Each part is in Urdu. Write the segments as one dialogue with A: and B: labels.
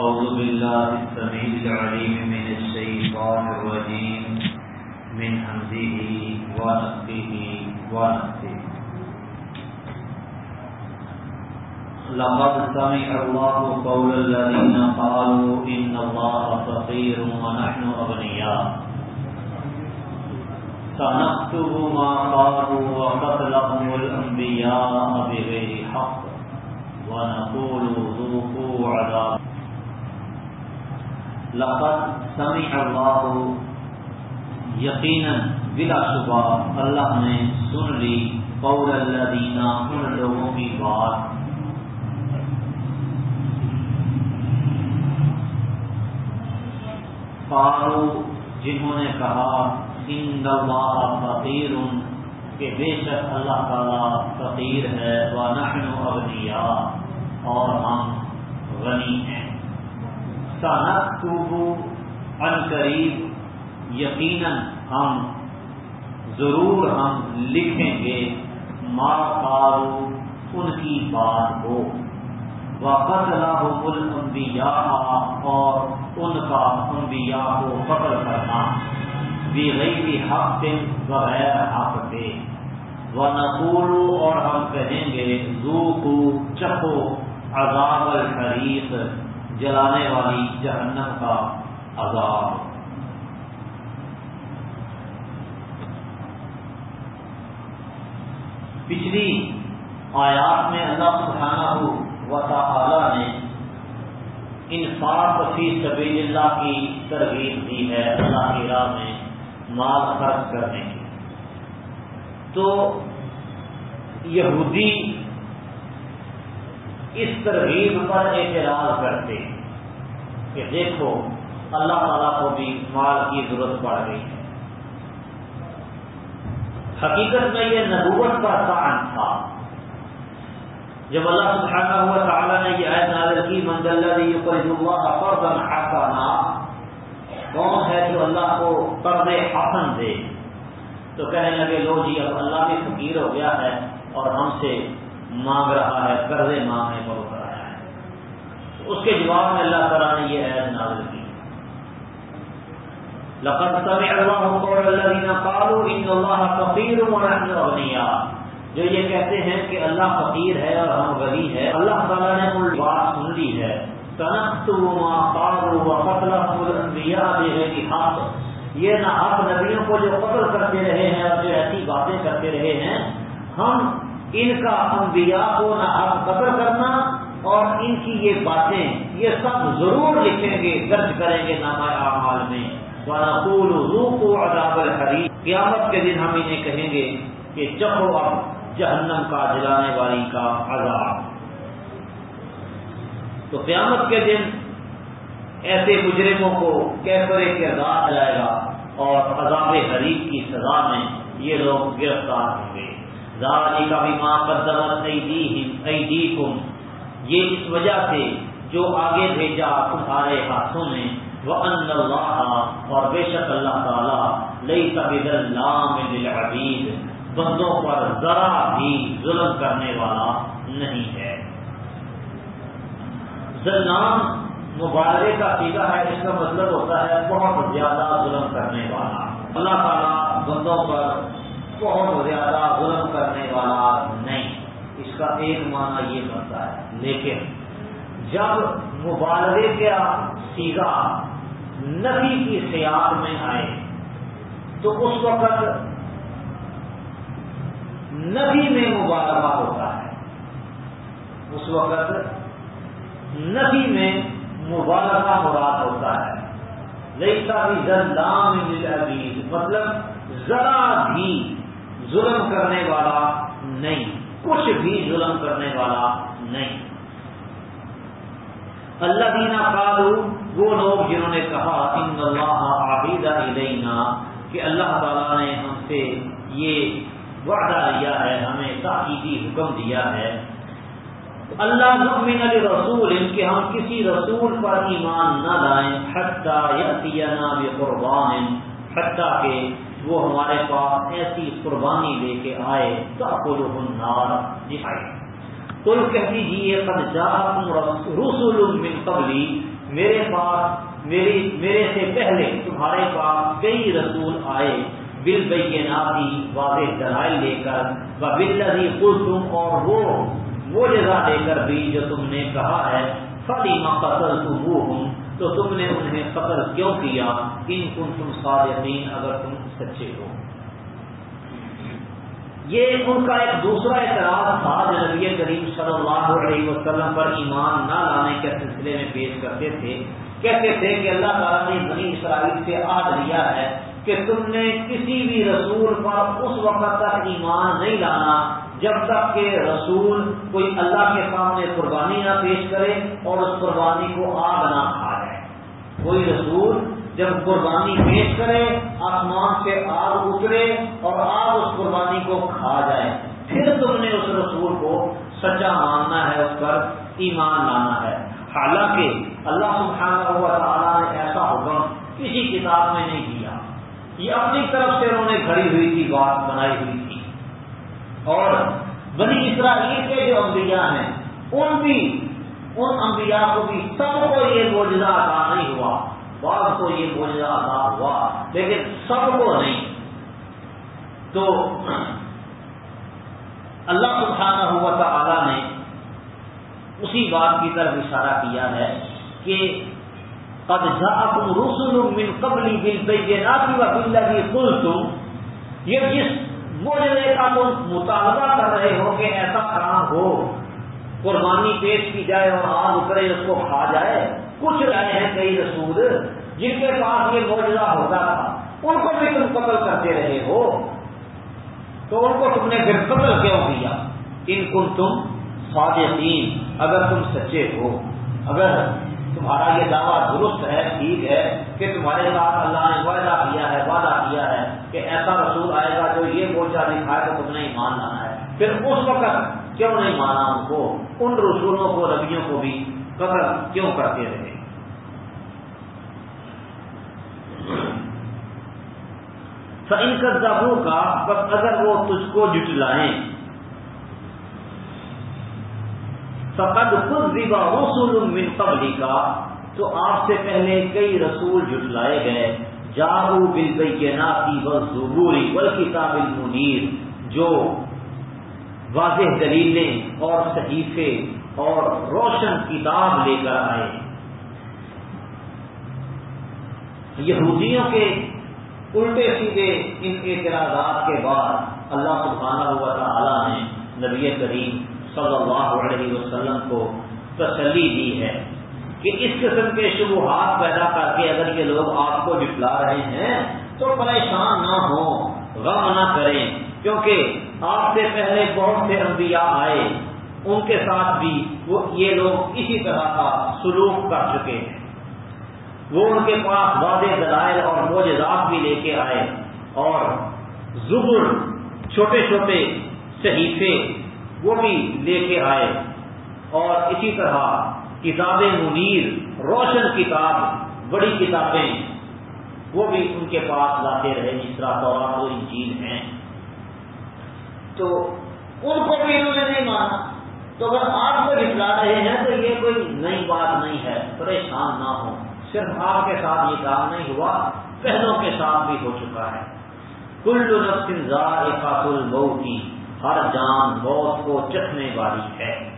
A: أعوذ بالله السميع العليم من الشيطان الرجيم، من حمده ونفسه ونفسه لقد سمع الله قول الذين قالوا إن الله فقير ونحن أغنياء. سنكتب ما قالوا وقتلهم الأنبياء بغير حق، ونقول ذوقوا عذاب لقد سمع الله یقیناً بلا شبہ، اللہ نے سن لی قول الذین ان لوگوں کی بات۔ قالوا، جنہوں نے کہا، ان اللہ فقیر، کہ بے شک اللہ تعالی فقیر ہے وہ نحن اغنیا اور ہم غنی ہیں۔ سنکتب ان قریب. یقیناً ہم ضرور ہم لکھیں گے ما قالو ان کی بات کو وقتلہم الانبیاء اور ان کا انبیاء کو قتل کرنا، بغیر حق بغیر حق کے. ونقول اور ہم کہیں گے ذوقو چکھو عذاب الحریق. جلانے والی جہنم کا عذاب۔ پچھلی آیات میں اللہ سبحانہ و تعالی نے انفاق فی سبیل اللہ کی ترغیب دی ہے اللہ کی راہ میں مال خرچ کرنے کی۔ تو یہودی اس ترغیب پر اعتراض کرتے کہ دیکھو، اللہ تعالیٰ کو بھی مال کی ضرورت پڑ گئی ہے۔ حقیقت میں یہ نبوت کا کان تھا۔ جب اللہ سبحانہ ہوا تعالیٰ نے یہ عید نازل کی منزل فرضا حسنا کون ہے جو اللہ کو قرض حسن دے؟ تو کہنے لگے، لو جی اب اللہ بھی فقیر ہو گیا ہے اور ہم سے مانگ رہا ہے، قرضے مانگنے پر اتر آیا ہے۔ تو اس کے جواب میں اللہ تعالیٰ نے یہ عید نازل کی۔ لقد سمع الله قول الذين قالوا ان الله فقير ونحن اغنياء جو یہ کہتے ہیں کہ اللہ فقیر ہے اور ہم غنی ہے اللہ تعالیٰ نے ان بات سن لی ہے۔ تنختم ما قالوا وقتلهم الانبياء بغير حق۔ یہ نہ حق نبیوں کو جو قتل کرتے رہے ہیں اور جو ایسی باتیں کرتے رہے ہیں۔ ہم ان کا انبیاء کو نہ حق قتل کرنا اور ان کی یہ باتیں، یہ سب ضرور لکھیں گے، درج کریں گے نامہ اعمال میں۔ ونقول ذوقوا عذاب الحریق قیامت کے دن ہم انہیں کہیں گے کہ چکھو اب جہنم کا جلانے والی کا عذاب۔ تو قیامت کے دن ایسے مجرموں کو کیسرے کے عذاب جائے گا اور عذاب حریق کی سزا میں یہ لوگ گرفتار ہوں گے۔ ذالی کا بھی ماں قدمت ایدیکم۔ یہ اس وجہ سے جو آگے بھیجا تمہارے ہاتھوں میں وہ ان اللہ اور بے شک اللہ تعالیٰ لئی طبی اللہ بندوں پر ذرا بھی ظلم کرنے والا نہیں ہے۔ ظلم مبالغے کا سیدھا ہے، اس کا مطلب ہوتا ہے بہت زیادہ ظلم کرنے والا۔ اللہ تعالیٰ بندوں پر بہت زیادہ ظلم کرنے والا نہیں۔ اس کا ایک معنی یہ بنتا ہے۔ لیکن جب مبالغے کا سیگا نبی کی خیال میں آئے، تو اس وقت نبی میں مبالغہ ہوتا ہے۔ اس وقت نبی میں مبالغہ مراد ہوتا ہے۔ لیسا بھی زندام مطلب ذرا بھی ظلم کرنے والا نہیں۔ کچھ بھی ظلم کرنے والا نہیں۔ اللہ دینا قالو وہ لوگ جنہوں نے کہا، ان اللہ عابد علینا کہ اللہ تعالیٰ نے ہم سے یہ وعدہ لیا ہے، ہمیں تاکیدی حکم دیا ہے۔ اللہ نؤمن رسول ان کے ہم کسی رسول پر ایمان نہ لائیں۔ حتیٰ یأتینا بقربان، حتیٰ کہ وہ ہمارے پاس ایسی قربانی لے کے آئے تأکلہ النار۔ دکھائی کل کہہ دیجیے قد جاءکم رسول من قبلی۔ میرے پاس میری میرے سے پہلے تمہارے پاس کئی رسول آئے۔ بل بیناتی واضح دلائل لے کر بل خود تم اور وہ وہ جگہ دے کر بھی جو تم نے کہا ہے۔ فلی قتل تم ہوں تو تم نے انہیں قتل کیوں کیا؟ ان کن تم صادقین، اگر تم سچے ہو۔ یہ ان کا ایک دوسرا اعتراض تھا جو نبی کریم صلی اللہ علیہ وسلم پر ایمان نہ لانے کے سلسلے میں پیش کرتے تھے۔ کہتے تھے کہ اللہ تعالیٰ نے بنی اسرائیل سے آد لیا ہے کہ تم نے کسی بھی رسول پر اس وقت تک ایمان نہیں لانا جب تک کہ رسول کوئی اللہ کے سامنے قربانی نہ پیش کرے اور اس قربانی کو آگ نہ کھا۔ کوئی رسول جب قربانی پیش کرے، آسمان سے آگ اترے اور آگ اس قربانی کو کھا جائے۔ پھر تم نے اس رسول کو سچا ماننا ہے، اس پر ایمان لانا ہے۔ حالانکہ اللہ سبحانہ ہوا تعالیٰ نے ایسا حکم کسی کتاب میں نہیں دیا۔ یہ اپنی طرف سے انہوں نے گھڑی ہوئی تھی، بات بنائی ہوئی تھی۔ اور بنی اسرائیل کے جو انبیاء ہیں، ان بھی ان انبیاء کو بھی سب کو یہ موجودہ ادا نہیں ہوا۔ بعض کو یہ موجودہ ادا ہوا، لیکن سب کو نہیں۔ تو اللہ سبحانہ ہوا تعالی نے اسی بات کی طرف اشارہ کیا ہے کہ قد جاءكم رسل من قبل بالبينات وبالذي قلتم۔ یہ جس موجودے کا تم مطالبہ کر رہے ہو کہ ایسا کام ہو قربانی پیش کی جائے اور آگ اترے اس کو کھا جائے۔ کچھ رہے ہیں کئی رسول جن کے پاس یہ موجودہ ہوتا تھا، ان کو بھی تم قتل کرتے رہے ہو۔ تو ان کو تم نے پھر قتل کیوں کیا؟ ان کن تم صادقین، اگر تم سچے ہو۔ اگر تمہارا یہ دعویٰ درست ہے، ٹھیک ہے کہ تمہارے ساتھ اللہ نے وعدہ کیا ہے، وعدہ کیا ہے کہ ایسا رسول آئے گا جو یہ موچا دکھائے تو تم نے ایمان لانا ہے۔ پھر اس وقت کیوں نہیں مانا ان کو؟ ان رسولوں کو ربیوں کو بھی قدر کیوں کرتے رہے؟ ان کردابوں کا بس اگر وہ تجھ کو جٹلائیں۔ فقد خود زبا رسول من قبل کا تو آپ سے پہلے کئی رسول جٹلائے گئے۔ جارو بل بئی ناتی و زبوری بل کتاب المنیر، جو واضح دلیلیں اور صحیفے اور روشن کتاب لے کر آئے۔ یہودیوں کے الٹے سیدھے ان اعتراضات کے بعد اللہ سبحانہ ہوا تعالیٰ نے نبی کریم صلی اللہ علیہ وسلم کو تسلی دی ہے کہ اس قسم کے شبہات پیدا کر کے اگر یہ لوگ آپ کو جٹلا رہے ہیں تو پریشان نہ ہوں، غم نہ کریں۔ کیونکہ آپ سے پہلے بہت سے انبیاء آئے، ان کے ساتھ بھی وہ یہ لوگ اسی طرح کا سلوک کر چکے ہیں۔ وہ ان کے پاس واضح دلائل اور موجزات بھی لے کے آئے اور زبر چھوٹے چھوٹے صحیفے وہ بھی لے کے آئے اور اسی طرح کتاب منیر، روشن کتاب، بڑی کتابیں وہ بھی ان کے پاس لاتے رہے۔ جس طرح تو انجیل ہیں۔ تو ان کو بھی انہوں نے نہیں مانا۔ تو اگر آپ کو جتلا رہے ہیں تو یہ کوئی نئی بات نہیں ہے۔ پریشان نہ ہو صرف آپ کے ساتھ یہ کام نہیں ہوا پہلوں کے ساتھ بھی ہو چکا ہے۔ کل نفس ذائقہ الموت، ہر جان موت کو چکھنے والی ہے۔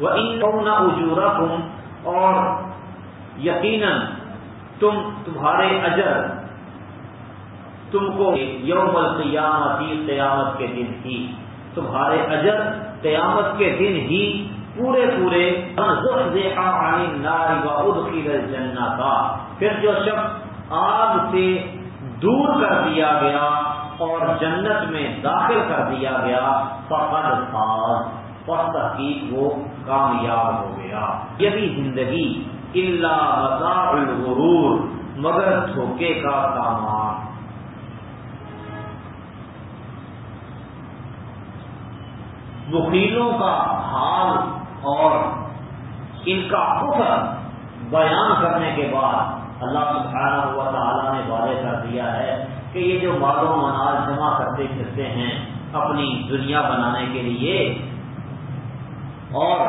A: وہ ان کو نہ اجورا اور یقیناً تم تمہارے اجر تم کو یوم القیامت قیامت کے دن ہی، تمہارے اجر قیامت کے دن ہی پورے پورے۔ جنا کا پھر جو شخص آگ سے دور کر دیا گیا اور جنت میں داخل کر دیا گیا، فقد فاض پس تحقیق وہ کامیاب ہو گیا۔ یہی زندگی اللہ مزاح الغرور، مگر دھوکے کا سامان۔ وکیلوں کا حال اور ان کا کفر بیان کرنے کے بعد اللہ سبحانہ ہوا تعالیٰ نے واضح کر دیا ہے کہ یہ جو مال و منال جمع کرتے پھرتے ہیں اپنی دنیا بنانے کے لیے اور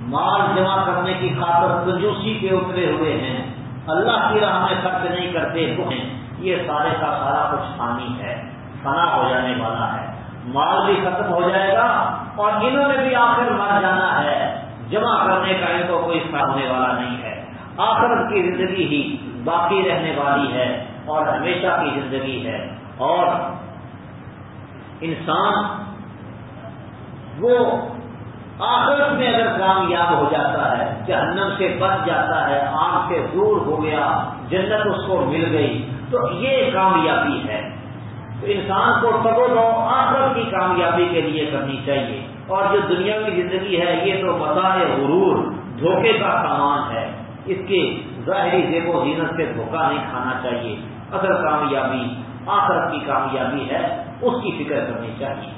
A: مال جمع کرنے کی خاطر کنجوسی پہ اترے ہوئے ہیں، اللہ کی راہ میں خرچ نہیں کرتے ہیں۔ یہ سارے کا سارا کچھ فانی ہے، فنا ہو جانے والا ہے۔ مال بھی ختم ہو جائے گا اور انہوں نے بھی آخر مر جانا ہے۔ جمع کرنے کا ان کو کوئی ہونے والا نہیں ہے۔ آخرت کی زندگی ہی باقی رہنے والی ہے اور ہمیشہ کی زندگی ہے۔ اور انسان وہ آخرت میں اگر کامیاب ہو جاتا ہے، جہنم سے بچ جاتا ہے، آگ سے دور ہو گیا، جنت اس کو مل گئی، تو یہ کامیابی ہے۔ تو انسان کو سب دو آخرت کی کامیابی کے لیے کرنی چاہیے۔ اور جو دنیا کی زندگی ہے، یہ تو مساح غرور، دھوکے کا سامان ہے۔ اس کے ظاہری زیب و زینت سے دھوکہ نہیں کھانا چاہیے۔ اصل کامیابی آخرت کی کامیابی ہے، اس کی فکر کرنی چاہیے۔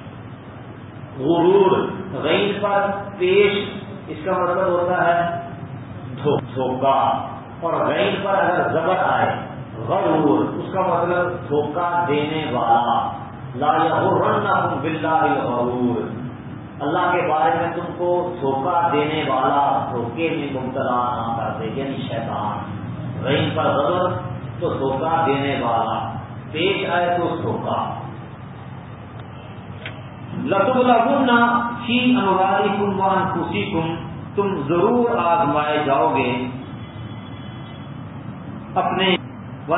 A: غرور غین پر پیش، اس کا مطلب ہوتا ہے دھوکہ۔ اور غین پر اگر زبر آئے غرور اس کا مطلب دھوکہ دینے والا۔ لا رن بلا غرور اللہ کے بارے میں تم کو دھوکہ دینے والا دھوکے میں مبتلا نہ کر دے یعنی شیطان۔ غین پر غبر تو دھوکہ دینے والا۔ پیش آئے تو دھوکہ۔ لطب لگنا فی انواری کموان خوشی کم تم ضرور آزمائے جاؤ گے۔ اپنے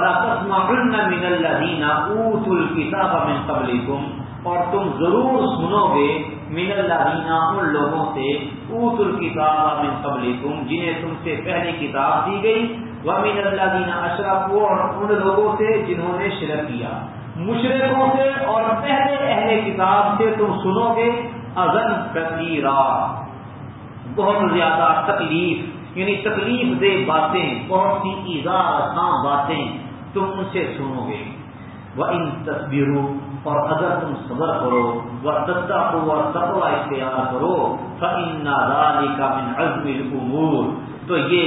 A: من الذین اوتوا الکتاب من قبلکم اور تم ضرور سنو گے من الذین ان لوگوں سے اوت الکتاب من قبلکم جنہیں تم سے پہلی کتاب دی گئی۔ ومن الذین اشرکوا اور ان لوگوں سے جنہوں نے شرک کیا۔ مشرقوں سے اور پہلے اہل کتاب سے تم سنو گے۔ ازن کثیرا۔ بہت زیادہ تکلیف یعنی تکلیف دہ باتیں، بہت سی ایزا آسان باتیں۔ تم ان سے سنو گے۔ وہ ان تصویروں اور اگر تم صبر کرو وہ دتا کو اور تقوا اختیار کرو فن کا من عزم الامور تو یہ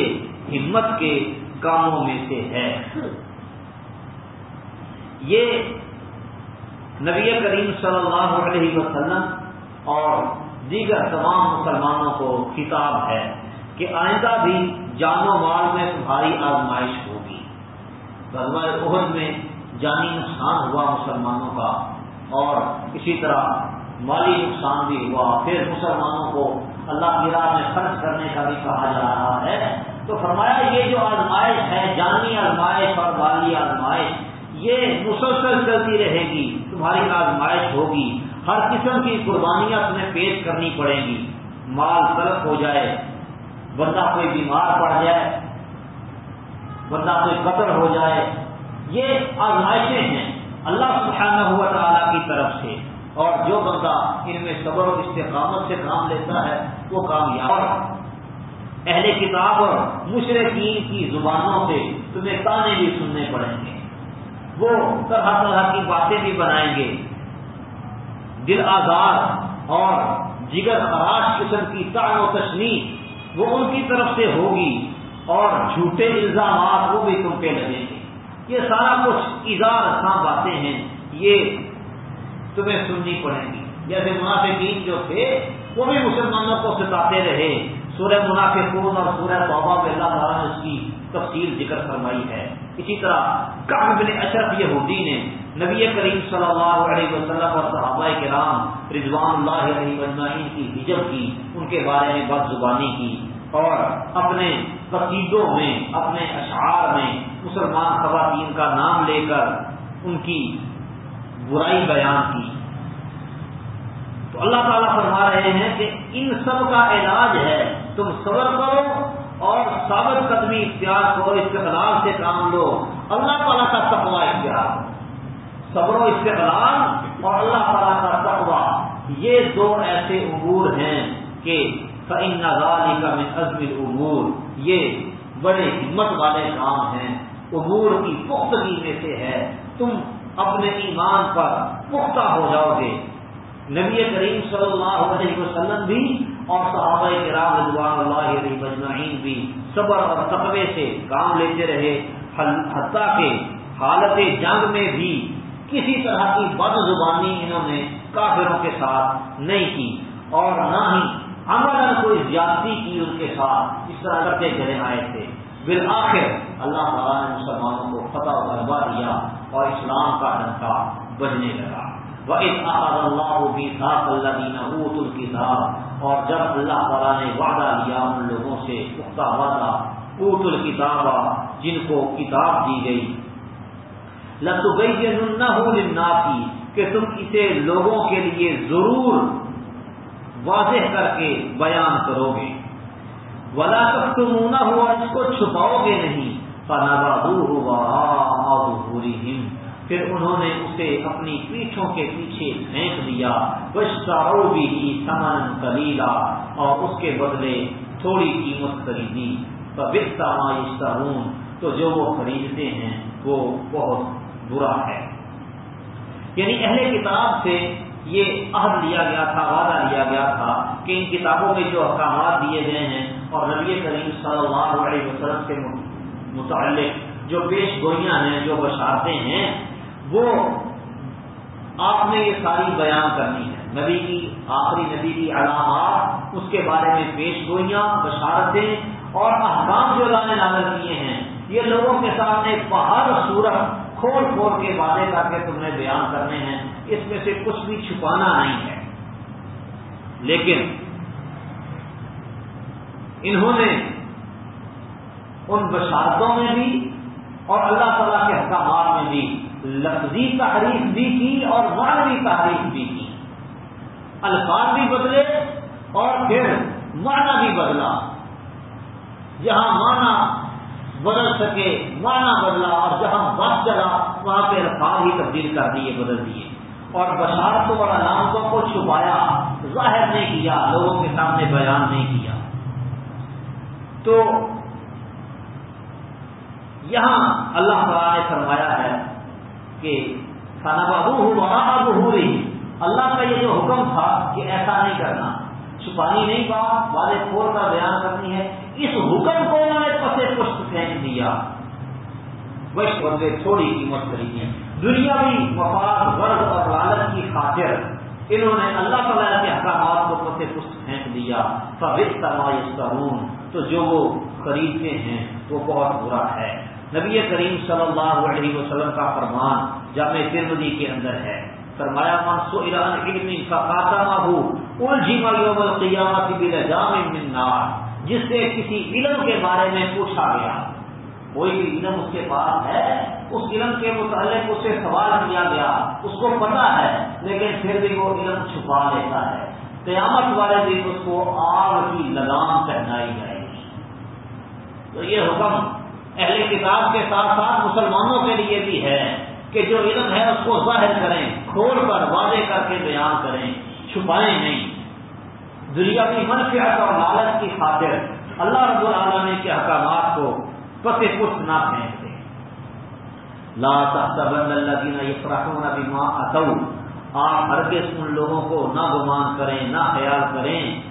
A: ہمت کے کاموں میں سے ہے۔ یہ نبی کریم صلی اللہ علیہ وسلم اور دیگر تمام مسلمانوں کو خطاب ہے کہ آئندہ بھی جان و مال میں تمہاری آزمائش ہوگی غزوہ عہد میں جانی نقصان ہوا مسلمانوں کا اور اسی طرح مالی نقصان بھی ہوا۔ پھر مسلمانوں کو اللہ کی راہ میں خرچ کرنے کا بھی کہا جا رہا ہے۔ تو فرمایا یہ جو آزمائش ہے، جانی آزمائش اور مالی آزمائش، یہ مسلسل چلتی رہے گی۔ تمہاری آزمائش ہوگی۔ ہر قسم کی قربانیاں تمہیں پیش کرنی پڑیں گی۔ مال طرف ہو جائے، بندہ کوئی بیمار پڑ جائے بندہ کوئی قتل ہو جائے۔ یہ آزمائشیں ہیں اللہ سبحانہ ہوا تعالیٰ کی طرف سے۔ اور جو بندہ ان میں صبر و استقامت سے کام لیتا ہے، وہ کامیاب اہل کتاب اور مشرقین کی زبانوں سے تمہیں تانے بھی سننے پڑیں گے۔ وہ طرح طرح کی باتیں بھی بنائیں گے۔ دل آزاد اور جگر خراش قسم کی تان و تشنی وہ ان کی طرف سے ہوگی۔ اور جھوٹے الزامات وہ بھی تم پہ لگیں گے۔ یہ سارا کچھ اظہار خاں باتیں ہیں۔ یہ تمہیں سننی پڑیں گی۔ جیسے منافقین جو تھے، وہ بھی مسلمانوں کو ستاتے رہے۔ سورہ منافقون اور سورہ توبہ میں اللہ تعالیٰ نے اس کی تفصیل ذکر فرمائی ہے۔ اسی طرح بن اشرف یہودی نے نبی کریم صلی اللہ علیہ وسلم اور صحابہ کے رام رضوان اللہ علیہ مجمعین کی ہجب کی، ان کے بارے میں بد زبانی کی۔ اور اپنے قصیدوں میں، اپنے اشعار میں مسلمان خواتین کا نام لے کر ان کی برائی بیان کی۔ تو اللہ تعالیٰ فرما رہے ہیں کہ ان سب کا علاج ہے، تم صبر کرو اور ثابت قدمی اختیار کرو استقلال سے کام لو۔ اللہ تعالیٰ کا تقوا اختیار صبر و استقلال اور اللہ تعالیٰ کا تقوا یہ دو ایسے امور ہیں کہ فعین کا میں عزم امور یہ بڑے ہمت والے کام ہیں۔ امور کی پختگی میں سے ہے۔ تم اپنے ایمان پر پختہ ہو جاؤ گے۔ نبی کریم صلی اللہ علیہ وسلم بھی اور صحابہ کرام رضوان اللہ علیہ مجمعین بھی صبر اور تقوی سے کام لیتے رہے۔ حتیٰ کہ حالت جنگ میں بھی کسی طرح کی بد زبانی انہوں نے کافروں کے ساتھ نہیں کی اور نہ ہی عمل کوئی زیادتی کی ان کے ساتھ اس طرح کرتے چلے آئے تھے۔ بالآخر اللہ تعالیٰ نے مسلمانوں کو فتح و غلبہ دیا اور اسلام کا ڈنکا بجنے لگا۔ وہ اللہ بھی تھا اللہ دینا اوت الکتاب اور جب اللہ تعالیٰ نے وعدہ لیا ان لوگوں سے پختہ وعدہ اوت الکتاب جن کو کتاب دی گئی۔ لتبئی نہ ہوں کہ تم اسے لوگوں کے لیے ضرور واضح کر کے بیان کرو گے۔ ولا تک تم ہوا اس کو چھپاؤ گے نہیں۔ پھر انہوں نے اسے اپنی پیٹھوں کے پیچھے پھینک دیا۔ بشارو بھی سمن کلیلا اور اس کے بدلے تھوڑی قیمت خریدی۔ تو جو وہ خریدتے ہیں وہ بہت برا ہے۔ یعنی اہل کتاب سے یہ عہد لیا گیا تھا، وعدہ لیا گیا تھا کہ ان کتابوں میں جو احکامات دیے گئے ہیں اور نبی کریم صلی اللہ علیہ وسلم کے متعلق جو پیش گوئیاں ہیں، جو بشارتیں ہیں، وہ آپ نے یہ ساری بیان کرنی ہے۔ نبی کی آخری نبی کی علامات، اس کے بارے میں پیش گوئیاں، بشارتیں اور احکام جو اللہ نے نازل کیے ہیں، یہ لوگوں کے سامنے ہر صورت کھول کھول کے وعدے کر کے تم نے بیان کرنے ہیں۔ اس میں سے کچھ بھی چھپانا نہیں ہے۔ لیکن انہوں نے ان بشارتوں میں بھی اور اللہ تعالیٰ کے احکامات میں بھی لفظی تحریف بھی کی اور معنوی تحریف بھی کی۔ الفاظ بھی بدلے اور پھر معنی بھی بدلا۔ جہاں معنی بدل سکے مانا بدلا اور جہاں بس چلا، وہاں پہ الفاظ ہی تبدیل کر دیے، بدل دیے۔ اور بشارتوں اور علامتوں کو چھپایا، ظاہر نہیں کیا، لوگوں کے سامنے بیان نہیں کیا۔ تو یہاں اللہ تعالیٰ نے فرمایا ہے کہ کھانا بابو ہو ہو رہی اللہ کا یہ جو حکم تھا کہ ایسا نہیں کرنا، چھپانی نہیں بات والد کھول کر بیان کرنی ہے۔ اس حکم کو انہوں نے پسے پشت پھینک دیا۔ وش بدلے تھوڑی قیمت خریدی دنیا بھی مفاد ورد اور لالچ کی خاطر انہوں نے اللہ تعالیٰ کے احکامات کو پسے پشت پھینک دیا۔ فوق تو جو وہ خریدتے ہیں، وہ بہت برا ہے۔ نبی کریم صلی اللہ علیہ وسلم کا فرمان جامع ترمدی کے اندر ہے۔ فرمایا منسو ایران علم کا خاتمہ ہو الجھیما القیامت بلجام من نار. جس سے کسی علم کے بارے میں پوچھا گیا۔ کوئی بھی علم اس کے پاس ہے اس علم کے متعلق اس سے سوال کیا گیا۔ اس کو پتا ہے، لیکن پھر بھی وہ علم چھپا لیتا ہے۔ قیامت والے دن اس کو آگ کی لگام پہنائی جائے گی۔ تو یہ حکم اہل کتاب کے ساتھ ساتھ مسلمانوں کے لیے بھی ہے کہ جو علم ہے اس کو ظاہر کریں، کھول کر واضح کر کے بیان کریں، چھپائیں نہیں۔ دنیاوی منفیات اور لالچ کی خاطر اللہ رب العالمین کے احکامات کو پتے پست نہ پھینکتے۔ لا تحسبن الذين يفرحون بما اتوا آپ ہرگز ان لوگوں کو نہ گمان کریں، نہ خیال کریں۔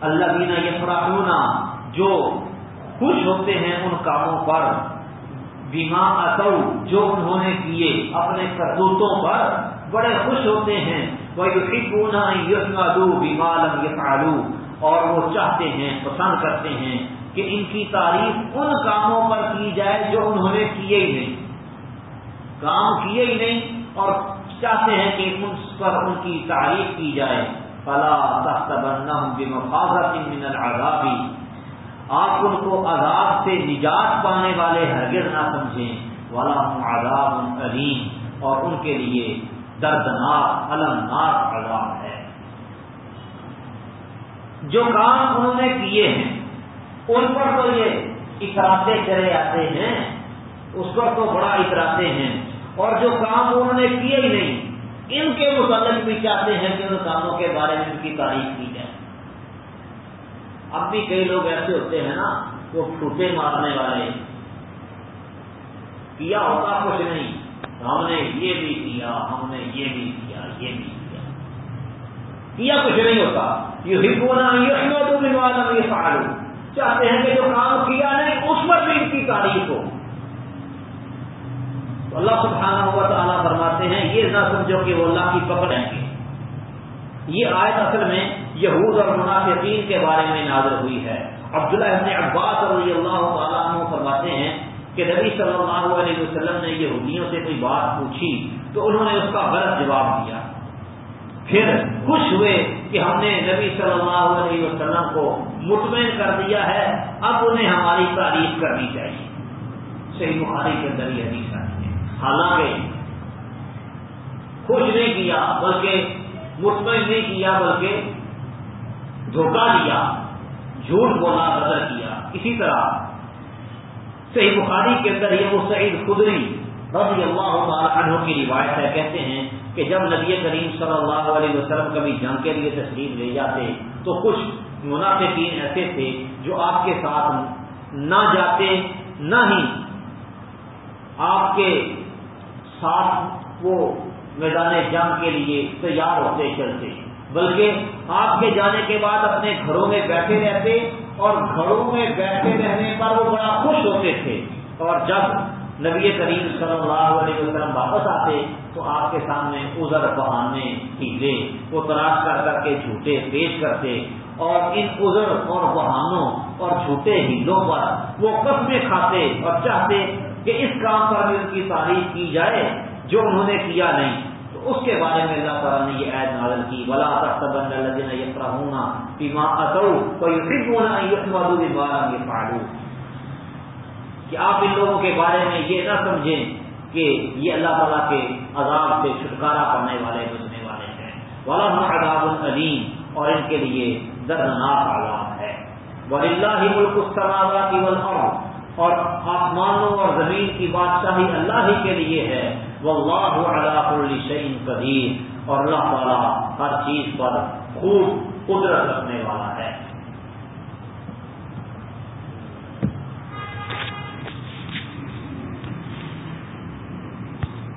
A: اللہ بینا یفرحون جو خوش ہوتے ہیں ان کاموں پر۔ بیما اتو جو انہوں نے کیے اپنے کرتوتوں پر۔ بڑے خوش ہوتے ہیں۔ اور وہ چاہتے ہیں، پسند کرتے ہیں۔ کہ ان کی تعریف ان کاموں پر کی جائے جو انہوں نے کیے ہی نہیں۔ کام کیے ہی نہیں اور چاہتے ہیں کہ ان پر ان کی تعریف کی جائے۔ فلا تخت من العذابی آپ ان کو عذاب سے نجات پانے والے ہرگز نہ سمجھیں۔ والا عذاب علیم اور ان کے لیے دردناک المناک عذاب ہے۔ جو کام انہوں نے کیے ہیں ان پر تو یہ اتراتے چلے آتے ہیں، اس پر تو بڑا اتراتے ہیں۔ اور جو کام انہوں نے کیے ہی نہیں، ان کے متعلق بھی چاہتے ہیں کہ ان کاموں کے بارے میں ان کی تعریف کی جائے۔ اب بھی کئی لوگ ایسے ہوتے ہیں نا، وہ ٹوٹے مارنے والے۔ کیا ہوتا کچھ نہیں، ہم نے یہ بھی کیا، ہم نے یہ بھی کیا، یہ بھی کیا۔ کیا کچھ نہیں ہوتا۔ یہ ہپونا یہ والا یہ چاہتے ہیں کہ جو کام کیا نہیں، اس پر بھی ان کی تاریخ ہو۔ تو اللہ سبحانہ ہوا تعالیٰ فرماتے ہیں، یہ نہ سمجھو کہ وہ اللہ کی پکڑ ہیں گے۔ یہ آیت اصل میں یہود اور منافقین کے بارے میں نازل ہوئی ہے۔ عبداللہ ابن عباس رضی اللہ تعالیٰ عنہ فرماتے ہیں کہ نبی صلی اللہ علیہ وسلم نے یہودیوں سے کوئی بات پوچھی تو انہوں نے اس کا غلط جواب دیا۔ پھر خوش ہوئے کہ ہم نے نبی صلی اللہ علیہ وسلم کو مطمئن کر دیا ہے، اب انہیں ہماری تعریف کرنی چاہیے۔ صحیح بخاری کے اندر یہ حدیث آئی ہے۔ حالانکہ خوش نہیں کیا بلکہ مطمئن نہیں کیا بلکہ دھوکہ دیا جھوٹ بولا بدل کیا۔ اسی طرح صحیح بخاری کے اندر یہ وہ سعید خدری رضی اللہ تعالیٰ عنہ کی روایت ہے، کہتے ہیں کہ جب نبی کریم صلی اللہ علیہ وسلم کبھی جنگ کے لیے تشریف لے جاتے تو کچھ منافقین ایسے تھے جو آپ کے ساتھ نہ جاتے، نہ ہی آپ کے ساتھ وہ میدان جنگ کے لیے تیار ہوتے، چلتے۔ بلکہ آپ کے جانے کے بعد اپنے گھروں میں بیٹھے رہتے اور گھروں میں بیٹھے رہنے پر وہ بڑا خوش ہوتے تھے۔ اور جب نبی کریم صلی اللہ علیہ وسلم واپس آتے تو آپ کے سامنے ازر بہانے ہیلے وہ تلاش کر کر کے جھوٹے پیش کرتے اور ان ازر اور بہانوں اور جھوٹے ہیلوں پر وہ قسمیں کھاتے اور چاہتے کہ اس کام پر بھی ان کی تعریف کی جائے جو انہوں نے کیا نہیں۔ تو اس کے بارے میں اللہ تعالیٰ نے یہ عید نازل کی بلا تبن الدین یقرا ہونا پیما اتو کوئی فکر ہونا یہ پاڑو کہ آپ ان لوگوں کے بارے میں یہ نہ سمجھیں کہ یہ اللہ تعالیٰ کے عذاب سے چھٹکارا پانے والے، بچنے والے ہیں۔ والا عذاب العلیم اور ان کے لیے دردناک عذاب ہے۔ ولی اللہ ملک السماوات والارض اور آسمانوں اور زمین کی بادشاہی اللہ ہی کے لیے ہے۔ وہ اللہ کل شعین قدیر اور اللہ تعالیٰ ہر چیز پر خوب قدرت رکھنے والا ہے۔